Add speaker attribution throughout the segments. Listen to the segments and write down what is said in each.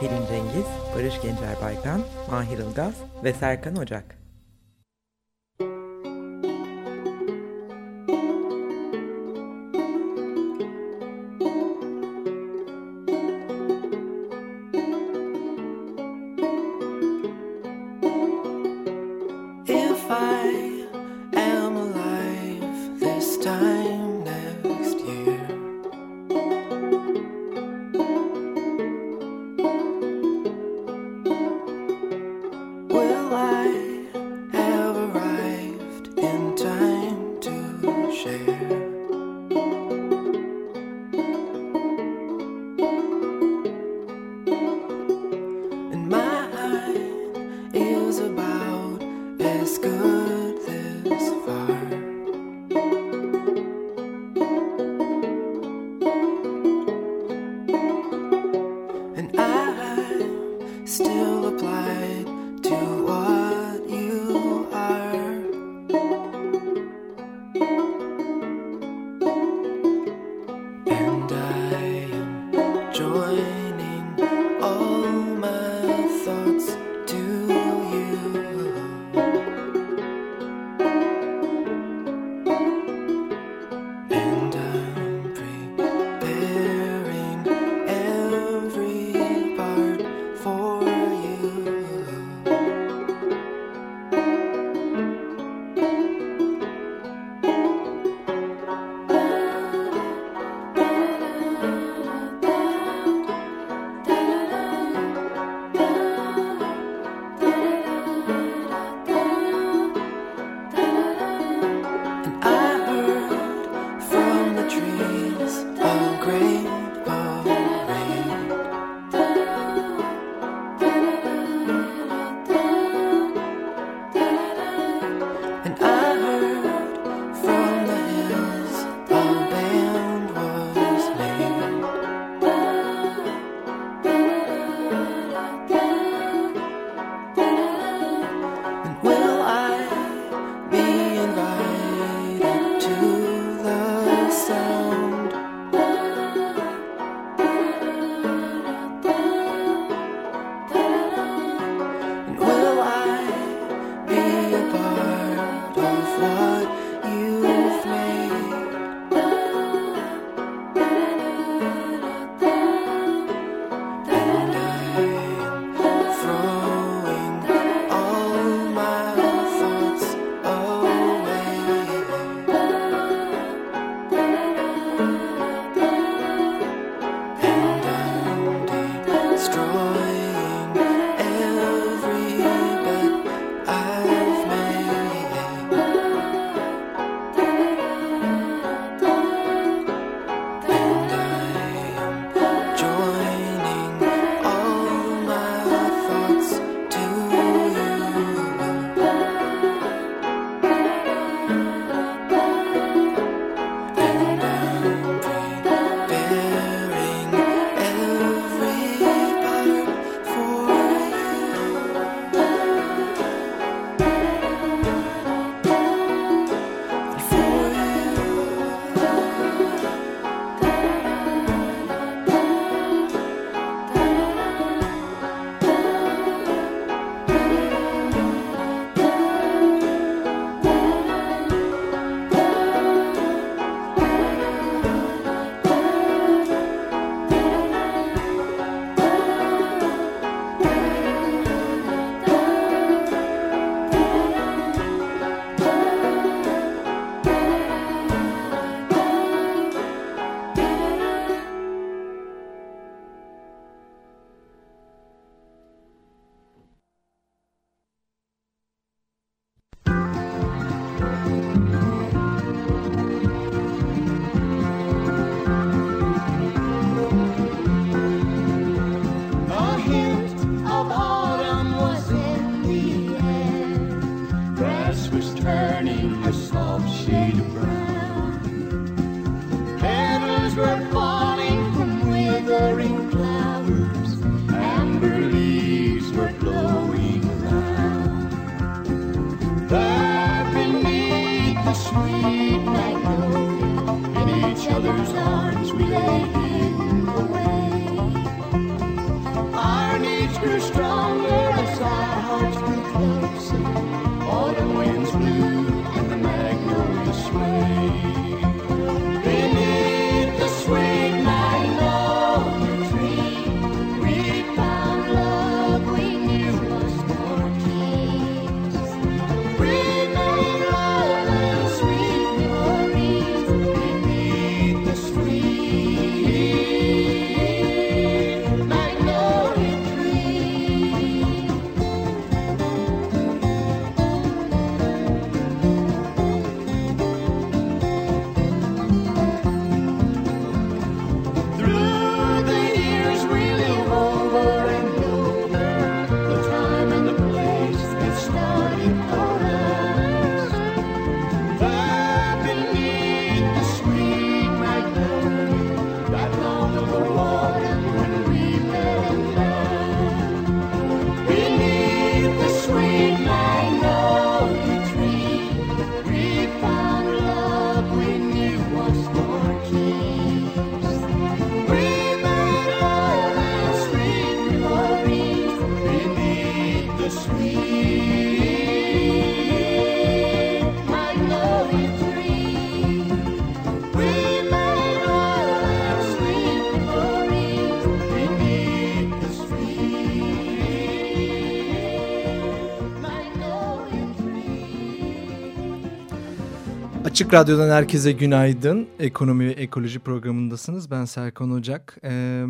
Speaker 1: Pelin Cengiz, Barış Gencer Baykan, Mahir Ilgaz ve Serkan Ocak.
Speaker 2: too strong.
Speaker 3: Açık Radyo'dan herkese günaydın. Ekonomi ve ekoloji programındasınız. Ben Serkan Ocak. Ee,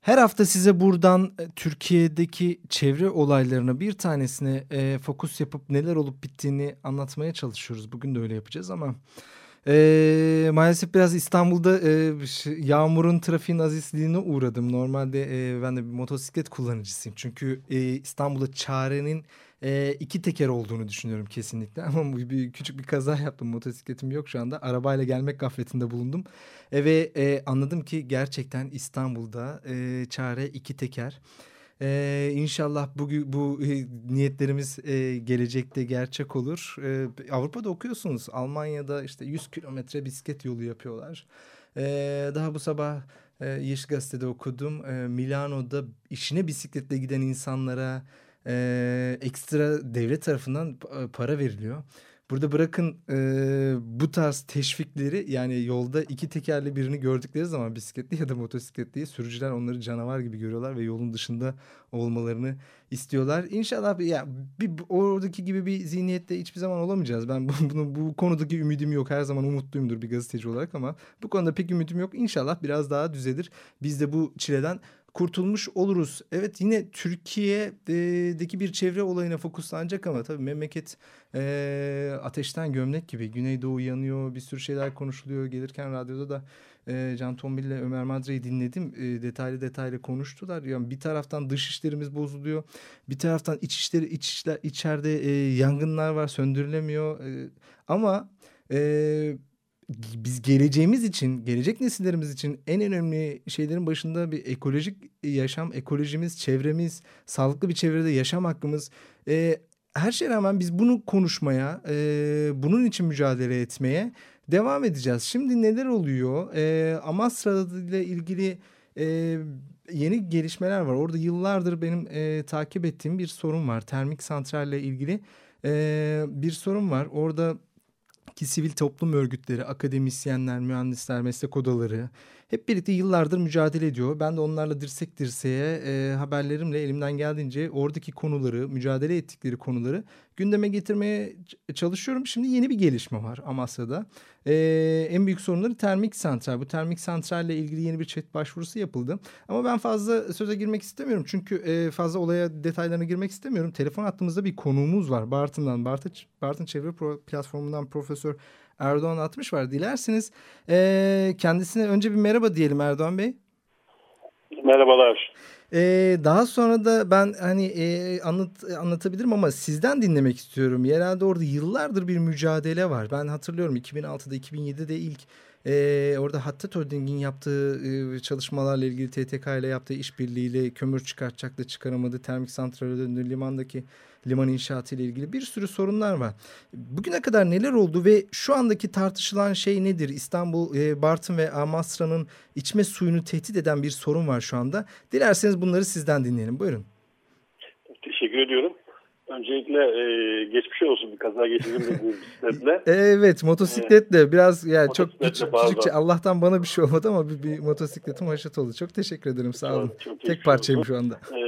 Speaker 3: her hafta size buradan e, Türkiye'deki çevre olaylarına bir tanesine e, fokus yapıp neler olup bittiğini anlatmaya çalışıyoruz. Bugün de öyle yapacağız ama e, maalesef biraz İstanbul'da e, yağmurun trafiğin azizliğine uğradım. Normalde e, ben de bir motosiklet kullanıcısıyım. Çünkü e, İstanbul'da çarenin e, iki teker olduğunu düşünüyorum kesinlikle. Ama bir, küçük bir kaza yaptım. Motosikletim yok şu anda. Arabayla gelmek gafletinde bulundum. E, ve e, anladım ki gerçekten İstanbul'da e, çare iki teker. E, inşallah bugün bu e, niyetlerimiz e, gelecekte gerçek olur. E, Avrupa'da okuyorsunuz. Almanya'da işte 100 kilometre bisiklet yolu yapıyorlar. E, daha bu sabah e, Yeşil Gazete'de okudum. E, Milano'da işine bisikletle giden insanlara e, ekstra devlet tarafından pa- para veriliyor. Burada bırakın e, bu tarz teşvikleri yani yolda iki tekerli birini gördükleri zaman bisikletli ya da motosikletli sürücüler onları canavar gibi görüyorlar ve yolun dışında olmalarını istiyorlar. İnşallah bir- ya bir oradaki gibi bir zihniyette hiçbir zaman olamayacağız. Ben bu, bunu, bu konudaki ümidim yok. Her zaman umutluyumdur bir gazeteci olarak ama bu konuda pek ümidim yok. İnşallah biraz daha düzelir. Biz de bu çileden kurtulmuş oluruz. Evet yine Türkiye'deki bir çevre olayına fokuslanacak ama tabii memleket e, ateşten gömlek gibi. Güneydoğu yanıyor bir sürü şeyler konuşuluyor. Gelirken radyoda da e, Can Tombil ile Ömer Madre'yi dinledim. E, detaylı detaylı konuştular. Yani bir taraftan dış işlerimiz bozuluyor. Bir taraftan iç işleri iç işler, içeride e, yangınlar var söndürülemiyor. E, ama e, biz geleceğimiz için, gelecek nesillerimiz için en önemli şeylerin başında bir ekolojik yaşam, ekolojimiz, çevremiz, sağlıklı bir çevrede yaşam hakkımız. E, her şeye rağmen biz bunu konuşmaya, e, bunun için mücadele etmeye devam edeceğiz. Şimdi neler oluyor? E, Amasra ile ilgili e, yeni gelişmeler var. Orada yıllardır benim e, takip ettiğim bir sorun var. Termik santralle ilgili e, bir sorun var. Orada ki sivil toplum örgütleri, akademisyenler, mühendisler, meslek odaları hep birlikte yıllardır mücadele ediyor. Ben de onlarla dirsek dirseğe e, haberlerimle elimden geldiğince oradaki konuları, mücadele ettikleri konuları gündeme getirmeye çalışıyorum. Şimdi yeni bir gelişme var Amasya'da. E, en büyük sorunları termik santral. Bu termik santralle ilgili yeni bir chat başvurusu yapıldı. Ama ben fazla söze girmek istemiyorum. Çünkü e, fazla olaya detaylarına girmek istemiyorum. Telefon hattımızda bir konuğumuz var. Bartın'dan, Bartın, Bartın Çevre Platformu'ndan Profesör Erdoğan Atmış var. Dilerseniz e, kendisine önce bir merhaba diyelim Erdoğan Bey.
Speaker 4: Merhabalar.
Speaker 3: Ee, daha sonra da ben hani e, anlat, anlatabilirim ama sizden dinlemek istiyorum. Yerelde orada yıllardır bir mücadele var. Ben hatırlıyorum 2006'da 2007'de ilk e, orada Hattat Holding'in yaptığı e, çalışmalarla ilgili TTK ile yaptığı işbirliğiyle kömür çıkartacak da çıkaramadı. Termik santrale döndü. Limandaki liman inşaatı ile ilgili bir sürü sorunlar var. Bugüne kadar neler oldu ve şu andaki tartışılan şey nedir? İstanbul, e, Bartın ve Amasra'nın içme suyunu tehdit eden bir sorun var şu anda. Dilerseniz bunları sizden dinleyelim. Buyurun.
Speaker 4: Teşekkür ediyorum. Öncelikle e, geçmiş olsun bir kaza geçirdim bisikletle.
Speaker 3: Evet motosikletle biraz yani çok
Speaker 4: Motosikletle,
Speaker 3: küçük,
Speaker 4: pardon.
Speaker 3: küçükçe Allah'tan bana bir şey olmadı ama bir, bir motosikletim haşat oldu. Çok teşekkür ederim sağ olun.
Speaker 4: Çok- çok
Speaker 3: Tek parçayım
Speaker 4: olsun.
Speaker 3: şu anda.
Speaker 4: E,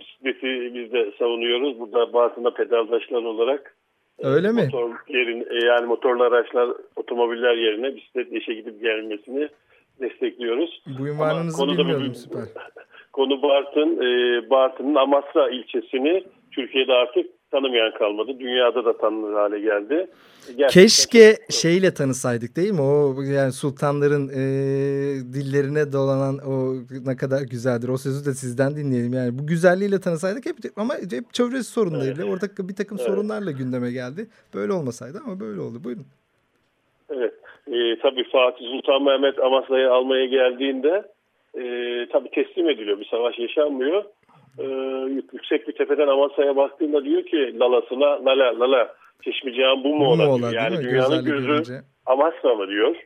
Speaker 4: bisikleti biz de savunuyoruz. Burada Bartın'da pedaldaşlar olarak e,
Speaker 3: Öyle mi?
Speaker 4: Motor yerin, e, yani motorlu araçlar, otomobiller yerine bisikletle işe gidip gelmesini destekliyoruz.
Speaker 3: Bu ünvanınızı bilmiyordum
Speaker 4: bir-
Speaker 3: süper.
Speaker 4: Konu Bartın, e, Bartın'ın Amasra ilçesini Türkiye'de artık tanımayan kalmadı. Dünyada da tanınır hale geldi. Gerçekten
Speaker 3: Keşke
Speaker 4: çok-
Speaker 3: şeyle tanısaydık değil mi? O yani sultanların e, dillerine dolanan o ne kadar güzeldir. O sözü de sizden dinleyelim. Yani bu güzelliğiyle tanısaydık hep ama hep çevresi sorunlarıyla orada bir takım
Speaker 4: Evet.
Speaker 3: sorunlarla gündeme geldi. Böyle olmasaydı ama böyle oldu. Buyurun.
Speaker 4: Evet. E, tabii Fatih Sultan Mehmet Amasra'yı almaya geldiğinde e, tabii teslim ediliyor. Bir savaş yaşanmıyor. E, yük- yüksek bir tepeden Amasra'ya baktığında diyor ki lalasına lala lala çeşmeyeceğim bu mu
Speaker 3: Bu
Speaker 4: ola diyor.
Speaker 3: ola,
Speaker 4: Yani dünyanın gözü
Speaker 3: görünce.
Speaker 4: Amasra mı diyor.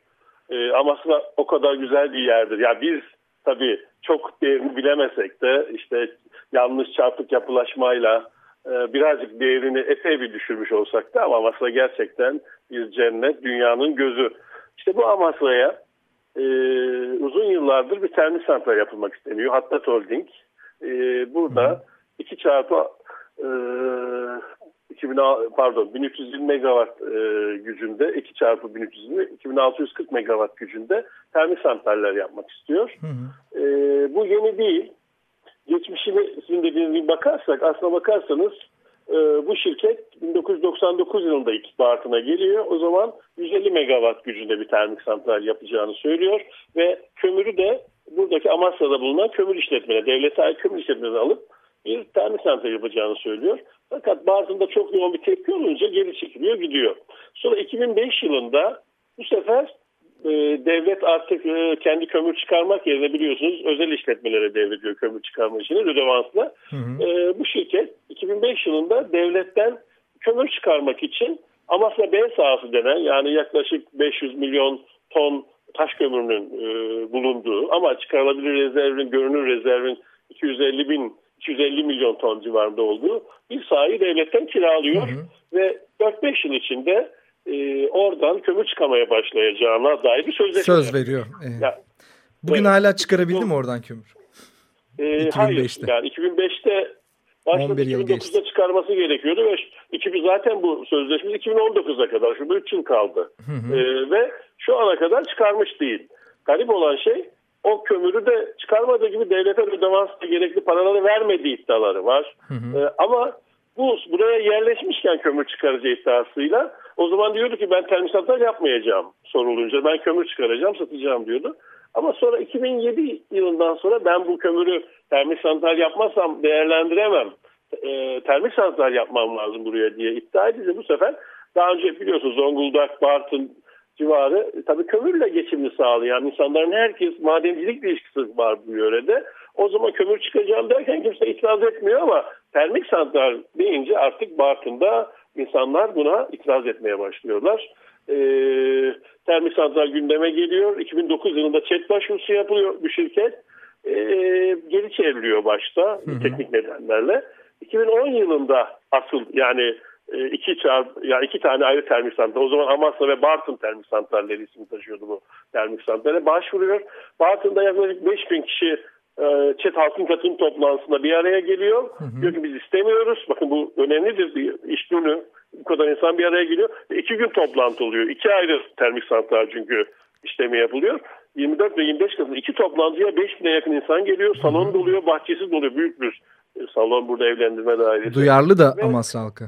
Speaker 4: E, Amasra o kadar güzel bir yerdir. Ya biz tabii çok değerini bilemesek de işte yanlış çarpık yapılaşmayla e, birazcık değerini epey bir düşürmüş olsak da ama Amasra gerçekten bir cennet, dünyanın gözü. İşte bu Amasra'ya e, uzun yıllardır bir termik santral yapılmak isteniyor. Hattat Holding. E, burada 2 çarpı e, 2000, pardon 1320 megawatt e, gücünde 2 çarpı 1320 2640 megawatt gücünde termik santraller yapmak istiyor.
Speaker 3: Hı hı.
Speaker 4: E, bu yeni değil. Geçmişine sizin dediğiniz gibi bakarsak aslına bakarsanız e, bu şirket 1999 yılında ilk Bartın'a geliyor. O zaman 150 megawatt gücünde bir termik santral yapacağını söylüyor ve kömürü de buradaki Amasya'da bulunan kömür işletmeleri, devlete ait kömür işletmeleri alıp bir termik santral yapacağını söylüyor. Fakat Bartın'da çok yoğun bir tepki olunca geri çekiliyor gidiyor. Sonra 2005 yılında bu sefer e, devlet artık e, kendi kömür çıkarmak yerine biliyorsunuz özel işletmelere devrediyor kömür çıkarma işini rödevansla.
Speaker 3: Hı hı.
Speaker 4: E, bu şirket 2005 yılında devletten kömür çıkarmak için Amasya B sahası denen yani yaklaşık 500 milyon ton taş kömürünün e, bulunduğu ama çıkarılabilir rezervin, görünür rezervin 250 bin 250 milyon ton civarında olduğu bir sahayı devletten kiralıyor
Speaker 3: Hı hı.
Speaker 4: ve 4-5 yıl içinde e, oradan kömür çıkamaya başlayacağına dair bir sözleşme.
Speaker 3: Söz veriyor. Ee,
Speaker 4: Ya,
Speaker 3: Bugün
Speaker 4: evet.
Speaker 3: hala çıkarabildi mi oradan kömür?
Speaker 4: e,
Speaker 3: 2005'te.
Speaker 4: Hayır, yani 2005'te başladı
Speaker 3: 11 yıl
Speaker 4: 2009'da
Speaker 3: geçti.
Speaker 4: çıkarması gerekiyordu ve 2000 zaten bu sözleşme 2019'a kadar şurada 3 yıl kaldı.
Speaker 3: Hı hı.
Speaker 4: E, ve şu ana kadar çıkarmış değil. Garip olan şey o kömürü de çıkarmadığı gibi devlete ödemansla gerekli paraları vermediği iddiaları var.
Speaker 3: Hı hı.
Speaker 4: E, ama bu buraya yerleşmişken kömür çıkarıcı iddiasıyla o zaman diyordu ki ben termik santral yapmayacağım sorulunca ben kömür çıkaracağım satacağım diyordu. Ama sonra 2007 yılından sonra ben bu kömürü termik santral yapmazsam değerlendiremem. E, termik santral yapmam lazım buraya diye iddia edince bu sefer daha önce biliyorsunuz Zonguldak, Bartın civarı e, tabii kömürle geçimini sağlayan insanların herkes madencilik ilişkisi var bu yörede. O zaman kömür çıkacağım derken kimse itiraz etmiyor ama termik santral deyince artık Bartın'da insanlar buna itiraz etmeye başlıyorlar. Ee, termik santral gündeme geliyor. 2009 yılında çet başvurusu yapılıyor bu şirket. Ee, geri çevriliyor başta
Speaker 3: hı.
Speaker 4: teknik nedenlerle. 2010 yılında asıl yani iki çarp ya iki tane ayrı termik santral. O zaman Amasya ve Bartın termik santralleri ismi taşıyordu bu termik santrale. Başvuruyor. Bartın'da yaklaşık 5000 kişi e, Çet Halkın Katılım toplantısında bir araya geliyor. Diyor ki biz istemiyoruz. Bakın bu önemlidir bir iş günü. Bu kadar insan bir araya geliyor. İki gün toplantı oluyor. İki ayrı termik santral çünkü işlemi yapılıyor. 24 ve 25 Kasım iki toplantıya 5000'e yakın insan geliyor. Salon doluyor, bahçesi doluyor. Büyük bir e, salon burada evlendirme dairesi.
Speaker 3: Duyarlı da
Speaker 4: Ve-
Speaker 3: Amasra halkı.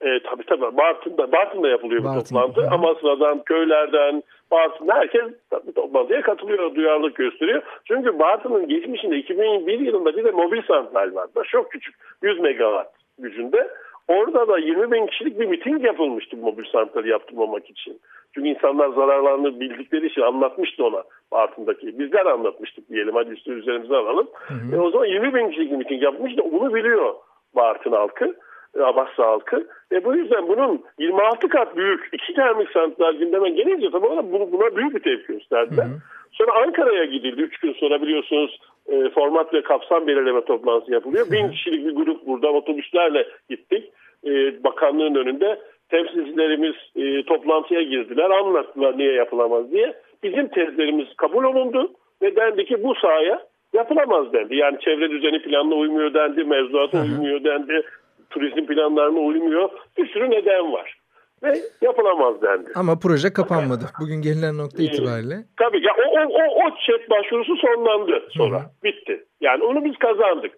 Speaker 4: E, tabii tabii Bartın'da, Bartın'da yapılıyor bu
Speaker 3: Bartın,
Speaker 4: toplantı.
Speaker 3: hı.
Speaker 4: Amasra'dan, köylerden, Bartın'da herkes tabii toplantıya katılıyor, duyarlılık gösteriyor. Çünkü Bartın'ın geçmişinde 2001 yılında bir de mobil santral var. Çok küçük, 100 megawatt gücünde. Orada da 20 bin kişilik bir miting yapılmıştı bu mobil santrali yaptırmamak için. Çünkü insanlar zararlarını bildikleri için anlatmıştı ona Bartın'daki. Bizler anlatmıştık diyelim hadi üstü üzerimize alalım. E, o zaman 20 bin kişilik bir miting yapmıştı. Bunu biliyor Bartın halkı. E, Amasya halkı. Ve bu yüzden bunun 26 kat büyük iki termik santral gündeme gelince tabii ona buna büyük bir tepki gösterdiler. Sonra Ankara'ya gidildi. Üç gün sonra biliyorsunuz e, format ve kapsam belirleme toplantısı yapılıyor. Bin kişilik bir grup burada otobüslerle gittik. E, bakanlığın önünde temsilcilerimiz e, toplantıya girdiler. Anlattılar niye yapılamaz diye. Bizim tezlerimiz kabul olundu ve dendi ki bu sahaya yapılamaz dendi. Yani çevre düzeni planına uymuyor dendi, mevzuata uymuyor dendi, turizm planlarına uymuyor. Bir sürü neden var. Ve yapılamaz dendi.
Speaker 3: Ama proje kapanmadı. Bugün gelinen nokta itibariyle.
Speaker 4: Tabii ya o, o, o, o chat başvurusu sonlandı sonra. Bitti. Yani onu biz kazandık.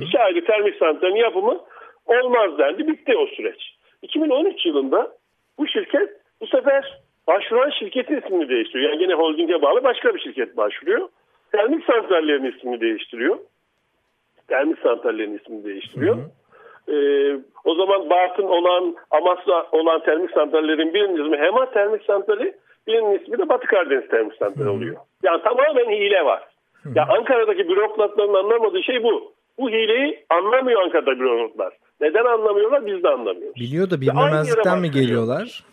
Speaker 4: İki ayrı termik santralin yapımı olmaz dendi. Bitti o süreç. 2013 yılında bu şirket bu sefer başvuran şirketin ismini değiştiriyor. Yani yine holdinge bağlı başka bir şirket başvuruyor. Termik santrallerin ismini değiştiriyor. Termik santrallerin ismini değiştiriyor. Ee, o zaman Bartın olan, Amasya olan termik santrallerin birinin ismi Hema Termik Santrali, birinin ismi de Batı Karadeniz Termik Santrali oluyor. Yani tamamen hile var. Ya Ankara'daki bürokratların anlamadığı şey bu. Bu hileyi anlamıyor Ankara'da bürokratlar. Neden anlamıyorlar biz de anlamıyoruz.
Speaker 3: Biliyor da bilmemezlikten mi geliyorlar?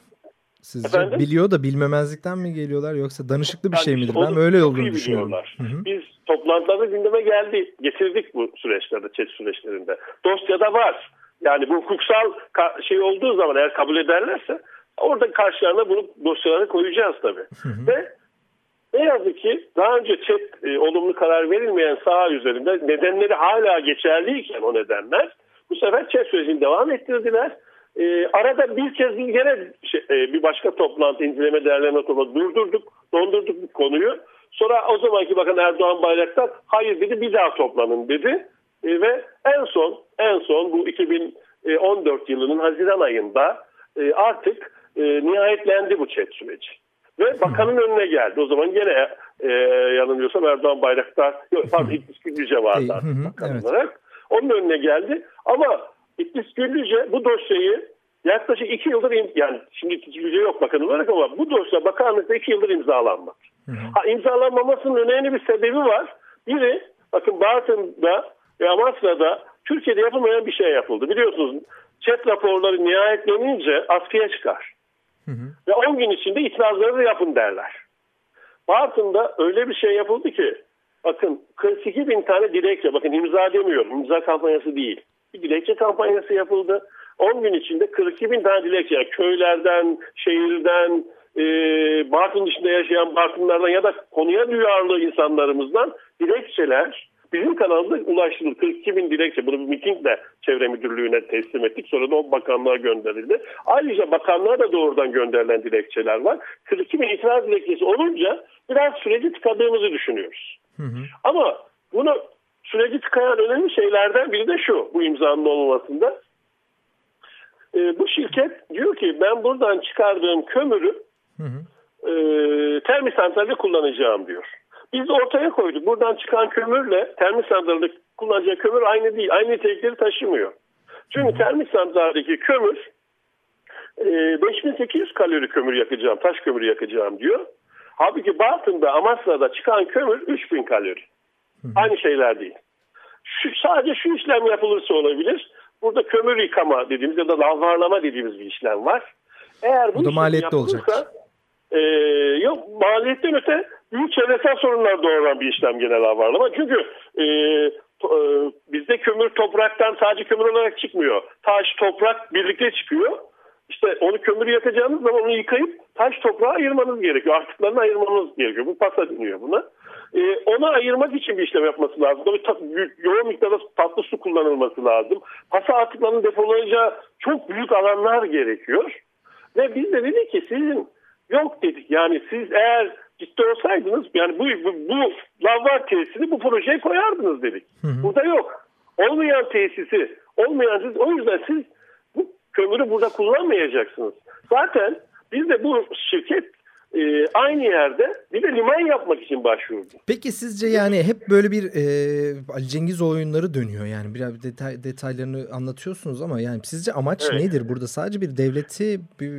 Speaker 3: Sizce
Speaker 4: Efendim?
Speaker 3: biliyor da bilmemezlikten mi geliyorlar yoksa danışıklı bir
Speaker 4: Yani
Speaker 3: şey midir? Ben öyle olduğunu düşünüyorum. Hı hı.
Speaker 4: Biz toplantılarda gündeme geldi. Getirdik bu süreçlerde, chat süreçlerinde. Dosyada var. Yani bu hukuksal şey olduğu zaman eğer kabul ederlerse orada karşılarına bunu dosyalara koyacağız tabii. Ve ne yazık ki daha önce chat e, olumlu karar verilmeyen saha üzerinde nedenleri hala geçerliyken o nedenler bu sefer chat sürecini devam ettirdiler. E, arada bir kez gene şey, e, bir başka toplantı inceleme değerlendirme toplantısı durdurduk, dondurduk bu konuyu. Sonra o zamanki bakan Erdoğan Bayraktar hayır dedi bir daha toplanın dedi. E, ve en son en son bu 2014 yılının Haziran ayında e, artık e, nihayetlendi bu chat süreci. Ve bakanın önüne geldi. O zaman gene e, yanılmıyorsam Erdoğan Bayraktar, yok pardon İdris Güllüce vardı artık bakan
Speaker 3: evet.
Speaker 4: olarak. Onun önüne geldi. Ama İdris Güllüce bu dosyayı yaklaşık iki yıldır yani şimdi Güllüce yok bakan olarak ama bu dosya bakanlıkta iki yıldır imzalanmadı. Ha, imzalanmamasının önemli bir sebebi var. Biri bakın Bartın'da ve Amasya'da Türkiye'de yapılmayan bir şey yapıldı. Biliyorsunuz chat raporları nihayetlenince askıya çıkar. Ve 10 gün içinde itirazları yapın derler. Bartın'da öyle bir şey yapıldı ki bakın 42 bin tane dilekçe bakın imza demiyorum imza kampanyası değil. Bir dilekçe kampanyası yapıldı. 10 gün içinde 42 bin tane dilekçe yani köylerden, şehirden, e, Bartın dışında yaşayan Bartınlardan ya da konuya duyarlı insanlarımızdan dilekçeler bizim kanalımıza ulaştırıldı. 42 bin dilekçe. Bunu bir mitingle çevre müdürlüğüne teslim ettik. Sonra da o bakanlığa gönderildi. Ayrıca bakanlığa da doğrudan gönderilen dilekçeler var. 42 bin itiraz dilekçesi olunca biraz süreci tıkadığımızı düşünüyoruz. Ama bunu süreci tıkayan önemli şeylerden biri de şu bu imzanın olmamasında. Ee, bu şirket diyor ki ben buradan çıkardığım kömürü e, termik santralde kullanacağım diyor. Biz de ortaya koyduk. Buradan çıkan kömürle termik santralde kullanacağı kömür aynı değil. Aynı nitelikleri taşımıyor. Çünkü termik santraldeki kömür e, 5800 kalori kömür yakacağım, taş kömürü yakacağım diyor. Halbuki Bartın'da, Amasya'da çıkan kömür 3000 kalori. Aynı şeyler değil. Şu, sadece şu işlem yapılırsa olabilir. Burada kömür yıkama dediğimiz ya da lavvarlama dediğimiz bir işlem var. Eğer bu
Speaker 3: Bu da maliyetli olacak.
Speaker 4: e, yok maliyetten öte büyük çevresel sorunlar doğuran bir işlem genel lavvarlama. Çünkü e, e, bizde kömür topraktan sadece kömür olarak çıkmıyor. Taş, toprak birlikte çıkıyor. İşte onu kömür yakacağınız zaman onu yıkayıp taş toprağa ayırmanız gerekiyor. Artıklarını ayırmanız gerekiyor. Bu pasa deniyor buna. Ee, onu ayırmak için bir işlem yapması lazım. Tabii ta- yoğun miktarda tatlı su kullanılması lazım. Pasa atıklarının depolanacağı çok büyük alanlar gerekiyor. Ve biz de dedik ki sizin yok dedik. Yani siz eğer ciddi olsaydınız yani bu, bu, bu lavvar tesisini bu projeye koyardınız dedik. Burada yok. Olmayan tesisi, olmayan siz o yüzden siz bu kömürü burada kullanmayacaksınız. Zaten biz de bu şirket e, aynı yerde bir de liman yapmak için başvurdu.
Speaker 3: Peki sizce yani hep böyle bir e, Ali Cengiz oyunları dönüyor yani biraz detay, detaylarını anlatıyorsunuz ama yani sizce amaç
Speaker 4: Evet.
Speaker 3: nedir burada sadece bir devleti bir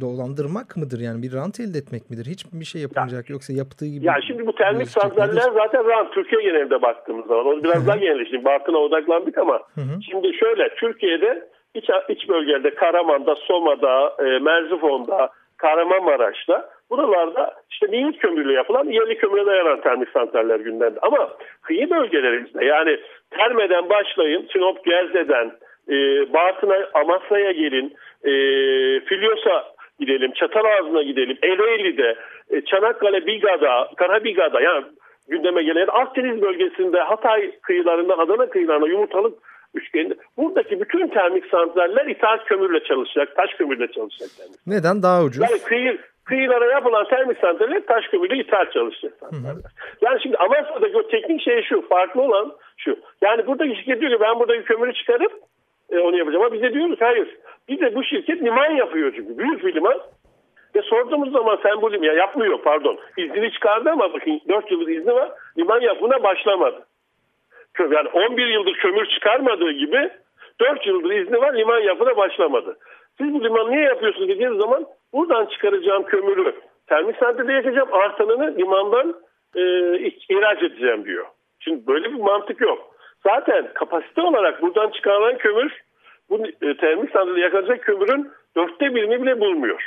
Speaker 3: dolandırmak mıdır yani bir rant elde etmek midir hiç bir şey yapılacak yoksa yaptığı gibi
Speaker 4: Ya şimdi bu termik santraller zaten rant Türkiye genelinde baktığımız zaman. O biraz daha genelleşti. Bartın'a odaklandık ama şimdi şöyle Türkiye'de iç, iç bölgelerde Karaman'da, Soma'da, e, Merzifon'da, Kahramanmaraş'ta buralarda işte niyet kömürle yapılan yerli kömüre dayanan termik santraller gündemde. Ama kıyı bölgelerimizde yani Terme'den başlayın, Sinop Gerze'den, e, Bartın'a, Amasya'ya gelin, e, Filyos'a gidelim, Çatalazı'na gidelim, Ereğli'de, e, Çanakkale, Biga'da, Karabiga'da yani gündeme gelen Akdeniz bölgesinde Hatay kıyılarından Adana kıyılarına yumurtalık üçgeninde buradaki bütün termik santraller ithal kömürle çalışacak, taş kömürle çalışacak. termik.
Speaker 3: Neden daha ucuz?
Speaker 4: Yani kıyı, kıyılara yapılan termik santraller taş kömürle ithal çalışacak santraller. Yani şimdi Amasya'daki o teknik şey şu, farklı olan şu. Yani buradaki şirket diyor ki ben buradaki kömürü çıkarıp e, onu yapacağım ama bize diyoruz hayır. Bir de bu şirket liman yapıyor çünkü. Büyük bir liman. Ve sorduğumuz zaman sen bu liman ya yapmıyor pardon. İznini çıkardı ama bakın 4 yıllık izni var. Liman yapımına başlamadı. Yani 11 yıldır kömür çıkarmadığı gibi 4 yıldır izni var liman yapına başlamadı. Siz bu limanı niye yapıyorsunuz dediğiniz zaman buradan çıkaracağım kömürü termik santralde yakacağım artanını limandan e, ihraç edeceğim diyor. Şimdi böyle bir mantık yok. Zaten kapasite olarak buradan çıkarılan kömür bu e, termik santralde yakacak kömürün dörtte birini bile bulmuyor.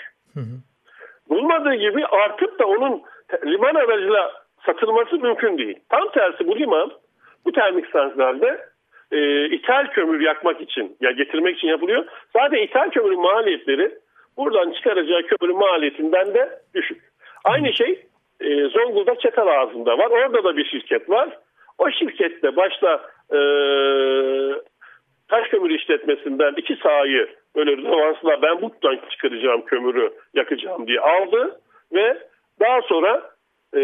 Speaker 4: Bulmadığı gibi artıp da onun liman aracıyla satılması mümkün değil. Tam tersi bu liman bu termik santralde e, ithal kömür yakmak için ya getirmek için yapılıyor. Zaten ithal kömürün maliyetleri buradan çıkaracağı kömürün maliyetinden de düşük. Aynı şey e, Zonguldak Çatalazı'nda var. Orada da bir şirket var. O şirkette başta e, taş kömür işletmesinden iki sahayı böyle rövansla ben buradan çıkaracağım kömürü yakacağım diye aldı ve daha sonra e,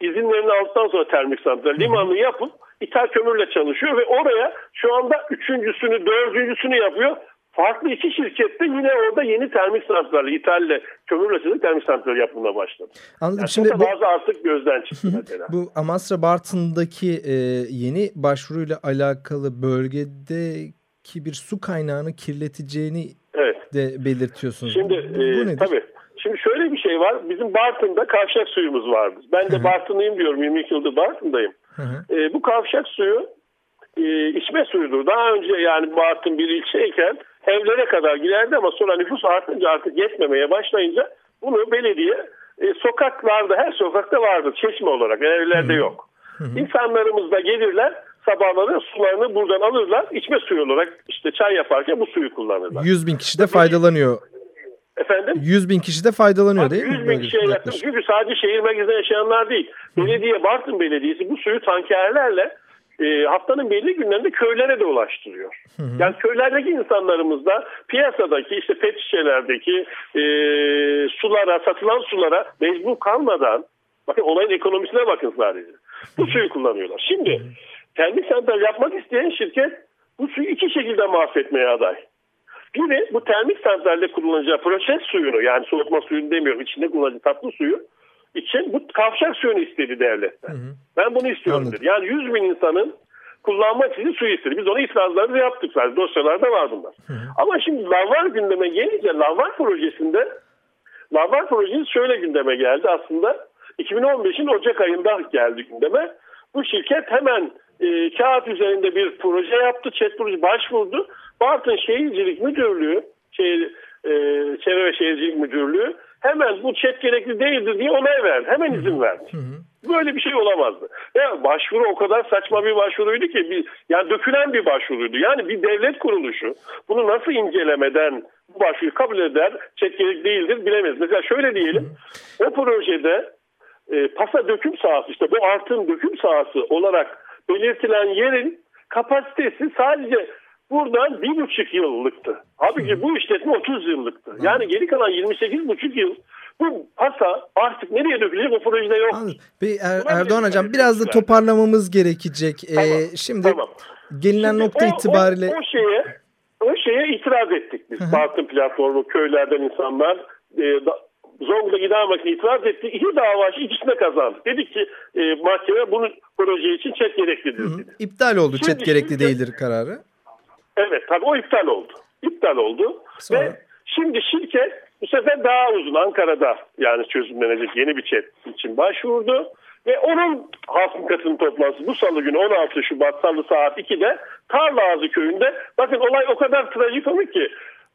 Speaker 4: izinlerini aldıktan sonra termik santral limanını yapıp ithal kömürle çalışıyor ve oraya şu anda üçüncüsünü dördüncüsünü yapıyor. Farklı iki şirkette yine orada yeni termik santrali ithalle kömürle çalışan termik santrali yapımına başladı.
Speaker 3: Anladım.
Speaker 4: Yani
Speaker 3: Şimdi bu,
Speaker 4: bazı artık gözden çıktı mesela.
Speaker 3: bu Amasra Bartın'daki e, yeni başvuruyla alakalı bölgedeki bir su kaynağını kirleteceğini
Speaker 4: Evet.
Speaker 3: de belirtiyorsunuz.
Speaker 4: Şimdi
Speaker 3: bu,
Speaker 4: e,
Speaker 3: bu nedir?
Speaker 4: tabii. Şimdi şöyle bir şey var. Bizim Bartın'da kavşak suyumuz vardı. Ben de Bartınlıyım diyorum. 22 yıldır Bartın'dayım. E, bu kavşak suyu e, içme suyudur. Daha önce yani Bartın bir ilçeyken evlere kadar giderdi ama sonra nüfus artınca artık yetmemeye başlayınca bunu belediye e, sokaklarda her sokakta vardır çeşme olarak evlerde yok. İnsanlarımız da gelirler sabahları sularını buradan alırlar içme suyu olarak işte çay yaparken bu suyu kullanırlar.
Speaker 3: 100 bin kişi de faydalanıyor.
Speaker 4: Efendim?
Speaker 3: 100 bin kişi de faydalanıyor
Speaker 4: Bak,
Speaker 3: değil mi?
Speaker 4: 100 bin kişiye yakın. Çünkü sadece şehir merkezinde yaşayanlar değil. Belediye, Bartın Belediyesi bu suyu tankerlerle e, haftanın belli günlerinde köylere de ulaştırıyor. Yani köylerdeki insanlarımız da piyasadaki işte pet şişelerdeki e, sulara, satılan sulara mecbur kalmadan bakın olayın ekonomisine bakın sadece. Bu suyu kullanıyorlar. Şimdi termik santral yapmak isteyen şirket bu suyu iki şekilde mahvetmeye aday. Biri bu termik santralde kullanılacağı proses suyunu yani soğutma suyunu demiyorum içinde kullanılacağı tatlı suyu için bu kavşak suyunu istedi devletten. Ben bunu istiyorum
Speaker 3: Anladım.
Speaker 4: dedi. Yani 100 bin insanın kullanmak için su istedi. Biz ona itirazları yaptık. Yani dosyalarda var bunlar. Ama şimdi Lavar gündeme gelince Lavar projesinde Lavar projesi şöyle gündeme geldi aslında. 2015'in Ocak ayında geldi gündeme. Bu şirket hemen e, kağıt üzerinde bir proje yaptı. Çet proje başvurdu. Bartın Şehircilik Müdürlüğü, şey, e, Çevre ve Şehircilik Müdürlüğü hemen bu çet gerekli değildir diye onay verdi. Hemen izin verdi. Böyle bir şey olamazdı. Ya başvuru o kadar saçma bir başvuruydu ki bir, yani dökülen bir başvuruydu. Yani bir devlet kuruluşu bunu nasıl incelemeden bu başvuruyu kabul eder, çet gerek değildir bilemez. Mesela şöyle diyelim. O projede e, pasa döküm sahası işte bu artın döküm sahası olarak belirtilen yerin kapasitesi sadece buradan bir buçuk yıllıktı. Halbuki bu işletme 30 yıllıktı. Yani geri kalan 28 buçuk yıl bu pasa artık nereye dökülecek o projede yok.
Speaker 3: Anladım. Bir Er-
Speaker 4: Buna
Speaker 3: Erdoğan
Speaker 4: bir-
Speaker 3: Hocam biraz da toparlamamız gerekecek. Ee,
Speaker 4: Tamam,
Speaker 3: şimdi
Speaker 4: tamam.
Speaker 3: gelinen
Speaker 4: Şimdi
Speaker 3: nokta
Speaker 4: o-
Speaker 3: itibariyle
Speaker 4: O, o şeye o şeye itiraz ettik biz. Bartın platformu, köylerden insanlar e, da, Zonguldak İdare Mahkemesi itiraz etti. İki davacı ikisine kazandı. Dedik ki e, mahkeme bunu proje için çet gereklidir dedi.
Speaker 3: İptal oldu
Speaker 4: Şimdi-
Speaker 3: çet gerekli
Speaker 4: şimdi-
Speaker 3: değildir kararı.
Speaker 4: Evet tabii o iptal oldu. İptal oldu.
Speaker 3: Sonra?
Speaker 4: Ve şimdi şirket bu sefer daha uzun Ankara'da yani çözümlenecek yeni bir chat için başvurdu. Ve onun halkın katılım toplantısı bu salı günü 16 Şubat salı saat 2'de Tarlaağzı köyünde. Bakın olay o kadar trajikomik ki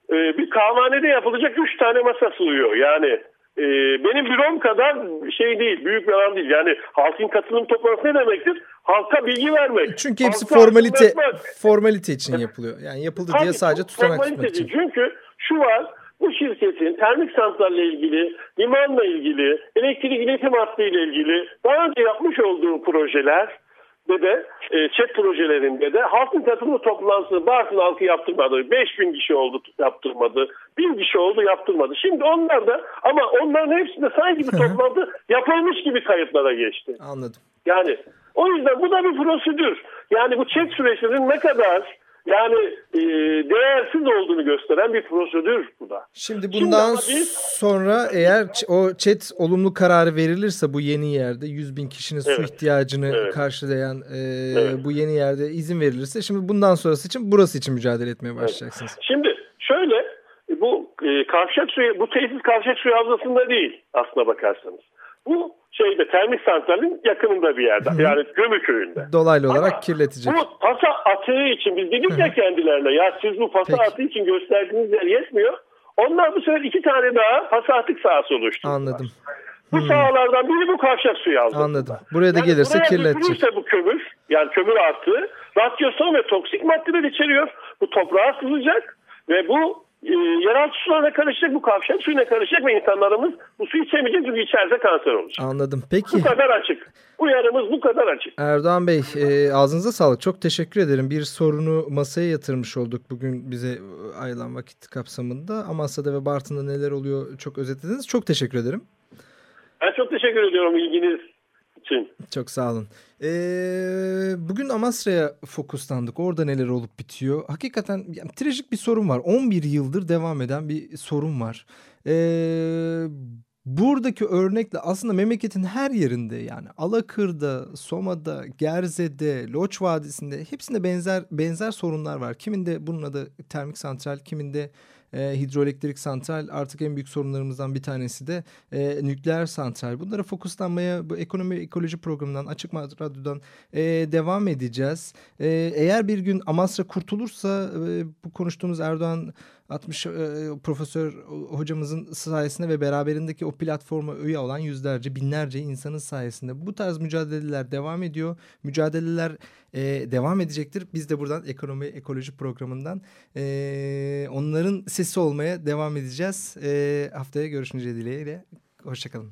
Speaker 4: e, bir kahvanede yapılacak 3 tane masa sığıyor. Yani e, benim bürom kadar şey değil, büyük bir alan değil. Yani halkın katılım toplantısı ne demektir? Halka bilgi vermek.
Speaker 3: Çünkü hepsi
Speaker 4: halka
Speaker 3: formalite formalite için yapılıyor. Yani yapıldı diye
Speaker 4: Tabii,
Speaker 3: sadece
Speaker 4: çok
Speaker 3: tutanak tutmak için.
Speaker 4: Çünkü şu var bu şirketin termik santralle ilgili, limanla ilgili, elektrik iletim hattı ile ilgili daha önce yapmış olduğu projeler ve de e, chat projelerinde de halkın katılımı toplantısını Bartın halkı yaptırmadı. 5000 kişi oldu yaptırmadı. 1000 kişi oldu yaptırmadı. Şimdi onlar da ama onların hepsinde sanki bir toplantı yapılmış gibi kayıtlara geçti.
Speaker 3: Anladım.
Speaker 4: Yani o yüzden bu da bir prosedür. Yani bu çek süreçlerinin ne kadar yani e, değersiz olduğunu gösteren bir prosedür bu da.
Speaker 3: Şimdi
Speaker 4: Şimdi
Speaker 3: bundan
Speaker 4: ama biz-
Speaker 3: sonra eğer o chat olumlu kararı verilirse bu yeni yerde 100 bin kişinin su
Speaker 4: Evet.
Speaker 3: ihtiyacını
Speaker 4: Evet.
Speaker 3: karşılayan e,
Speaker 4: Evet.
Speaker 3: bu yeni yerde izin verilirse şimdi bundan sonrası için burası için mücadele etmeye başlayacaksınız.
Speaker 4: Şimdi şöyle bu e, kavşak suyu bu tesis kavşak suyu havzasında değil aslına bakarsanız. Bu şeyde termik santralin yakınında bir yerde. Yani Gömü köyünde.
Speaker 3: Dolaylı olarak
Speaker 4: Ama
Speaker 3: kirletecek.
Speaker 4: Bu pasa atığı için biz dedik ya kendilerine ya siz bu pasa
Speaker 3: Peki.
Speaker 4: atığı için gösterdiğiniz yer yetmiyor. Onlar bu sefer iki tane daha pasa atık sahası oluşturdular.
Speaker 3: Anladım.
Speaker 4: Bu sahalardan biri bu kavşak suyu havzası.
Speaker 3: Anladım. Buraya da gelirse
Speaker 4: buraya
Speaker 3: kirletecek.
Speaker 4: bu kömür yani kömür artığı radyasyon ve toksik maddeler içeriyor. Bu toprağa sızacak ve bu e, yeraltı sularına karışacak, bu kavşak suyuna karışacak ve insanlarımız bu suyu içemeyecek çünkü içerse kanser olacak.
Speaker 3: Anladım. Peki.
Speaker 4: Bu kadar açık. Uyarımız bu kadar açık.
Speaker 3: Erdoğan Bey e, ağzınıza sağlık. Çok teşekkür ederim. Bir sorunu masaya yatırmış olduk bugün bize e, ayrılan vakit kapsamında. Amasya'da ve Bartın'da neler oluyor çok özetlediniz. Çok teşekkür ederim.
Speaker 4: Ben çok teşekkür ediyorum ilginiz için.
Speaker 3: Çok sağ olun. Ee, bugün Amasra'ya fokuslandık. Orada neler olup bitiyor. Hakikaten yani, trajik bir sorun var. 11 yıldır devam eden bir sorun var. Ee, buradaki örnekle aslında memleketin her yerinde yani Alakır'da, Soma'da, Gerze'de, Loç Vadisi'nde hepsinde benzer benzer sorunlar var. Kiminde bunun adı termik santral, kiminde e, hidroelektrik santral artık en büyük sorunlarımızdan bir tanesi de e, nükleer santral. Bunlara fokuslanmaya bu ekonomi ekoloji programından Açık Radyo'dan e, devam edeceğiz. E, eğer bir gün Amasra kurtulursa e, bu konuştuğumuz Erdoğan 60 e, profesör hocamızın sayesinde ve beraberindeki o platforma üye olan yüzlerce binlerce insanın sayesinde bu tarz mücadeleler devam ediyor. Mücadeleler e, devam edecektir. Biz de buradan ekonomi ekoloji programından e, onların sesi olmaya devam edeceğiz. E, haftaya görüşünce dileğiyle. Hoşçakalın.